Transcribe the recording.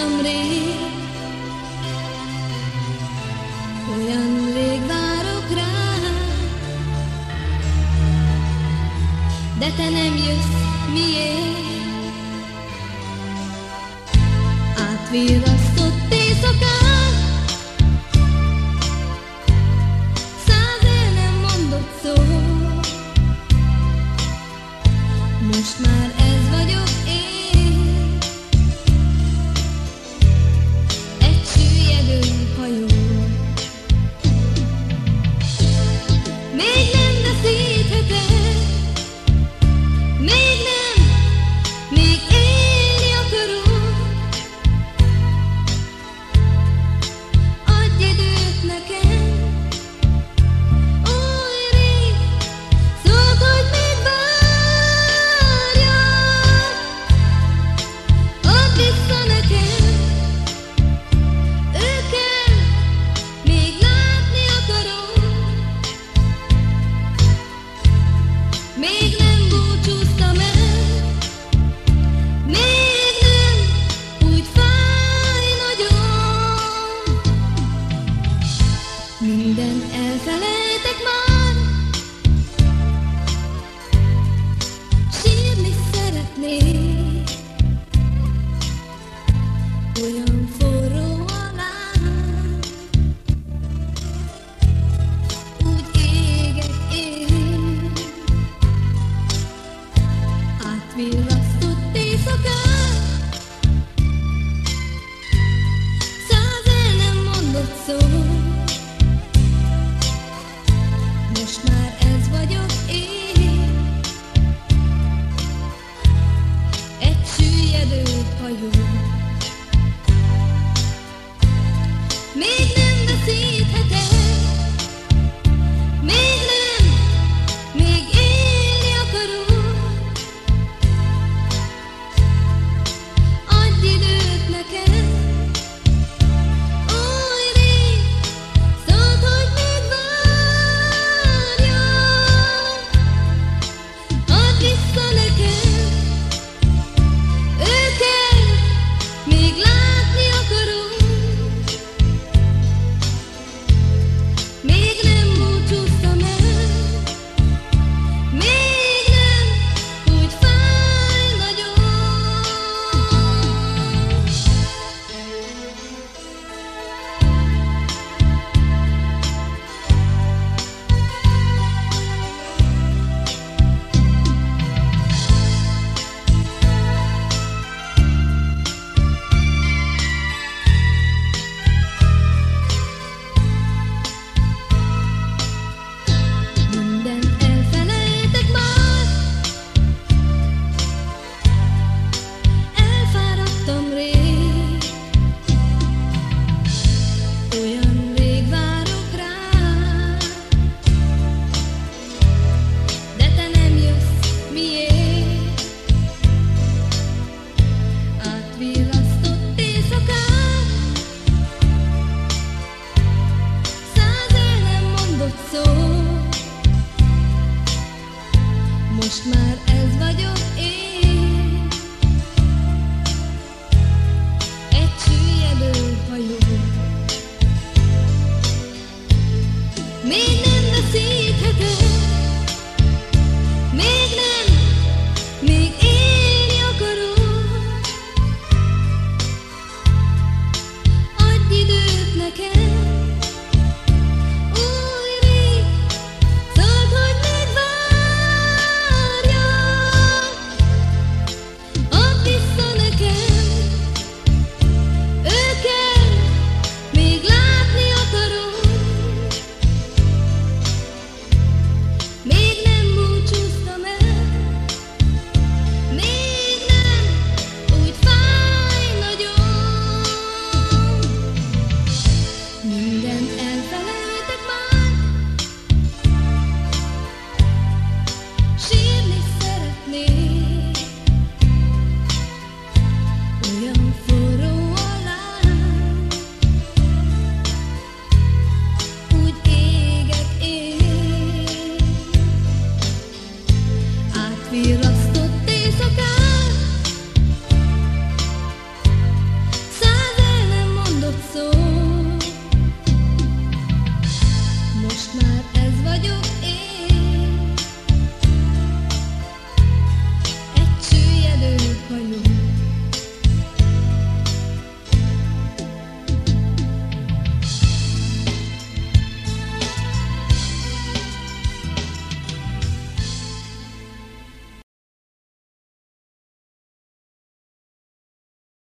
vártam rég, olyan rég várok rá, de te nem jössz, miért? Átvirrasz